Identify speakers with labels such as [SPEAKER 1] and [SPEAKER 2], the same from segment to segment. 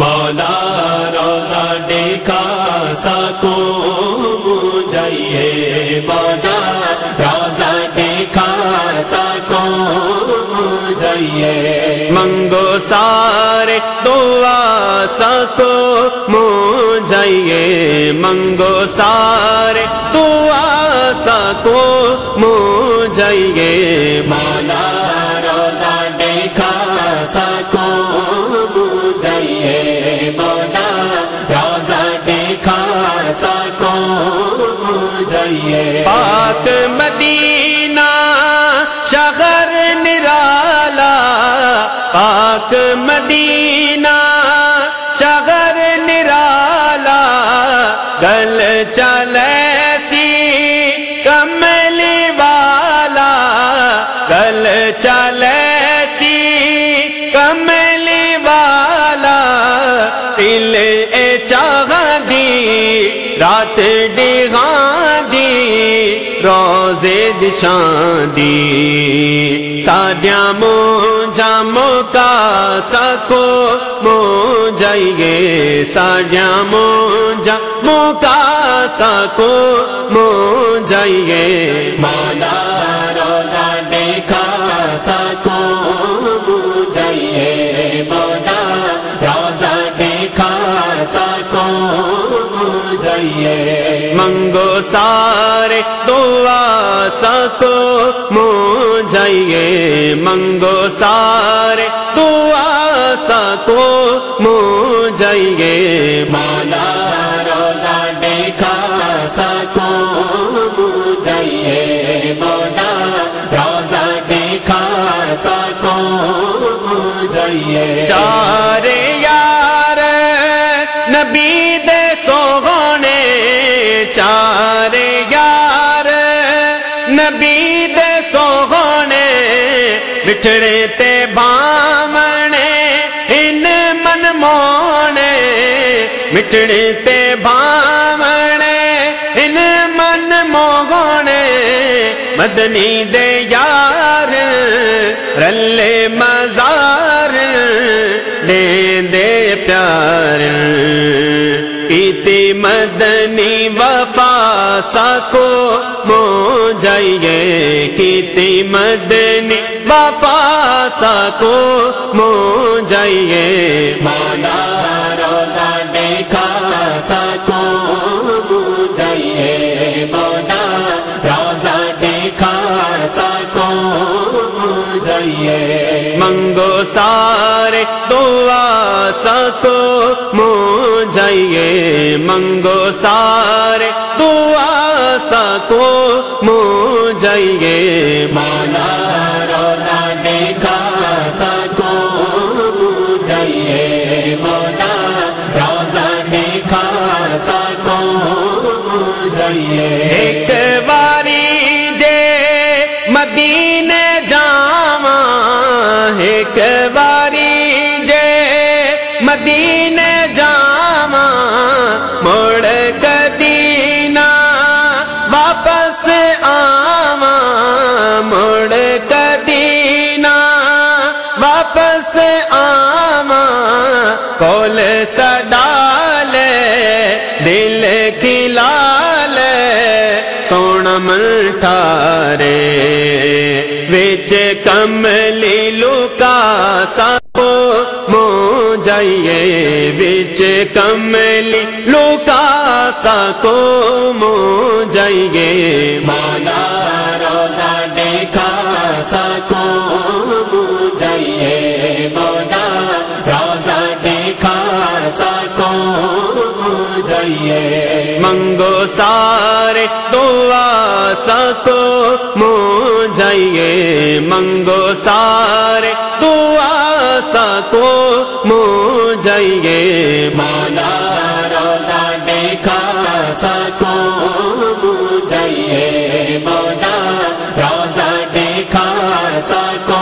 [SPEAKER 1] مولا روزہ دیکھا سکو جائیے
[SPEAKER 2] مولا روزہ دیکھا سکو جائیے
[SPEAKER 1] منگو سارے دعا سکو مو جائیے منگو سارے دعا سکو مو جائیے
[SPEAKER 2] مولا جائیے
[SPEAKER 1] چاہ دی رات ڈگاں دی روزے دچھان دی سادیاں مو جامو کا سکو مو جائیے سادیاں مو جامو کا سکو مو جائیے
[SPEAKER 2] مولا روزہ دیکھا سکو جائیے جائیے
[SPEAKER 1] منگو سارے دعا سکو مو جائیے منگو سارے دعا سکو مو جائیے
[SPEAKER 2] مولا روزہ دیکھا سکو جائیے مولا روزہ دیکھا سکو جائیے
[SPEAKER 1] چار بٹھڑے تے بامنے ان من مونے مٹڑے تے بامنے ان من موگونے مدنی دے یار رلے مزار دے دے پیار پیتی مدنی وفا سکو مو جائیے کیتی مدنی وفا سکو مو جائیے
[SPEAKER 2] مولا روزہ دیکھا سکو جائیے مولا روزہ دیکھا سکو جائیے
[SPEAKER 1] منگو سارے دعا سکو مو جائیے منگو سارے دعا سکو مو جائیے ایک باری جے مدینے جاواں۔ ایک باری جے مدینے جاواں۔ مڑ کدینا واپس آواں۔ مڑ کدینا واپس آواں۔ کول سڈال سونا منٹارے وچ کملی لوکا سکو مو جائیے وچ کملی لوکا سکو مو جائیے
[SPEAKER 2] مولا روزہ دیکھا سکو جائیے مولا روزہ دیکھا سکو جائیے
[SPEAKER 1] منگو سارے دعا سکو مو جائیے منگو سارے دعا سکو مو جائیے
[SPEAKER 2] مولا روزہ دیکھا سکو جائیے مولا روزہ دیکھا سکو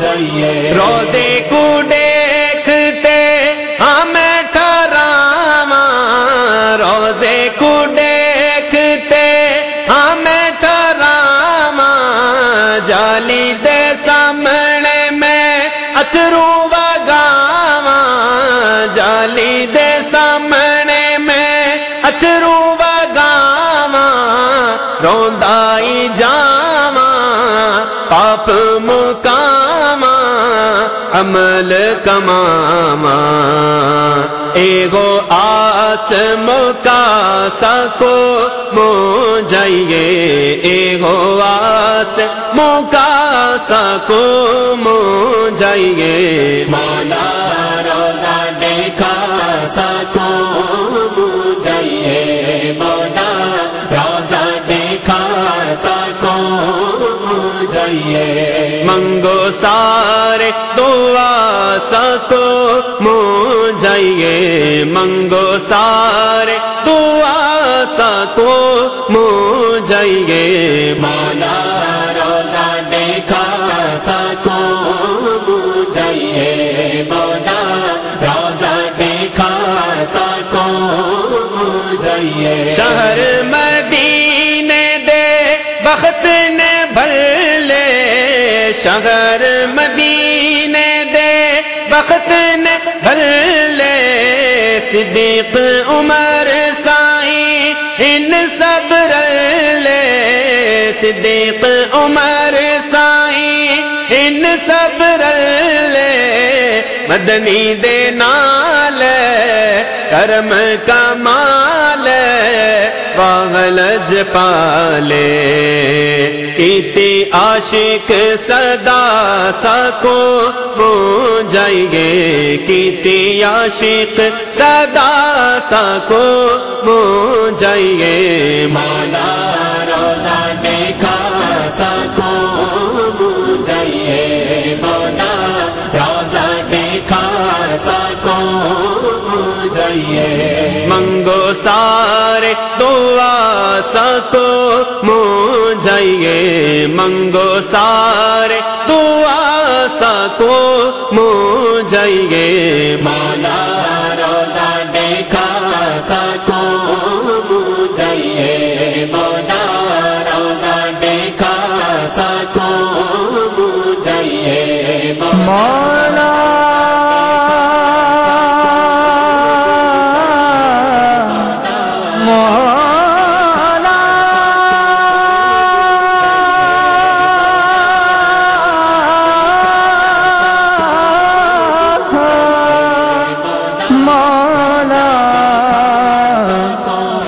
[SPEAKER 2] جائیے
[SPEAKER 1] روزے کو جالی بگاوا جالی دے عمل کماواں ایگو آس مکا سکو مو جائیے ایگو آس کا سکو مو جائیے
[SPEAKER 2] مولا روزہ دیکھا، سکو جائیے
[SPEAKER 1] منگو سارے دعا سکو مو جائیے منگو سارے دعا سکو مو جائیے
[SPEAKER 2] مولا روزہ دیکھا سکو جائیے مولا روزہ دیکھا سکو جائیے
[SPEAKER 1] شہر مدینے لے شہر مدینے دے بخت نے بھر لے صدیق عمر سائی، ان سب لے صدیق عمر سائی، ان سب لے مدنی دے نال، کرم کمال باغلج پالے کیتی عاشق صدا سکو مو جائیے کیتی عاشق صدا سکو مو جائیے
[SPEAKER 2] مولا روزہ دیکھا سکو جائیے مولا روزہ دیکھا سکو جائیے
[SPEAKER 1] منگو سارے دعا سکو منگو سارے دعا سکو مو جائیے
[SPEAKER 2] مولا روزہ دیکھا سکو جائیے مولا روزہ دیکھا سکو جائیے
[SPEAKER 3] مولا مولا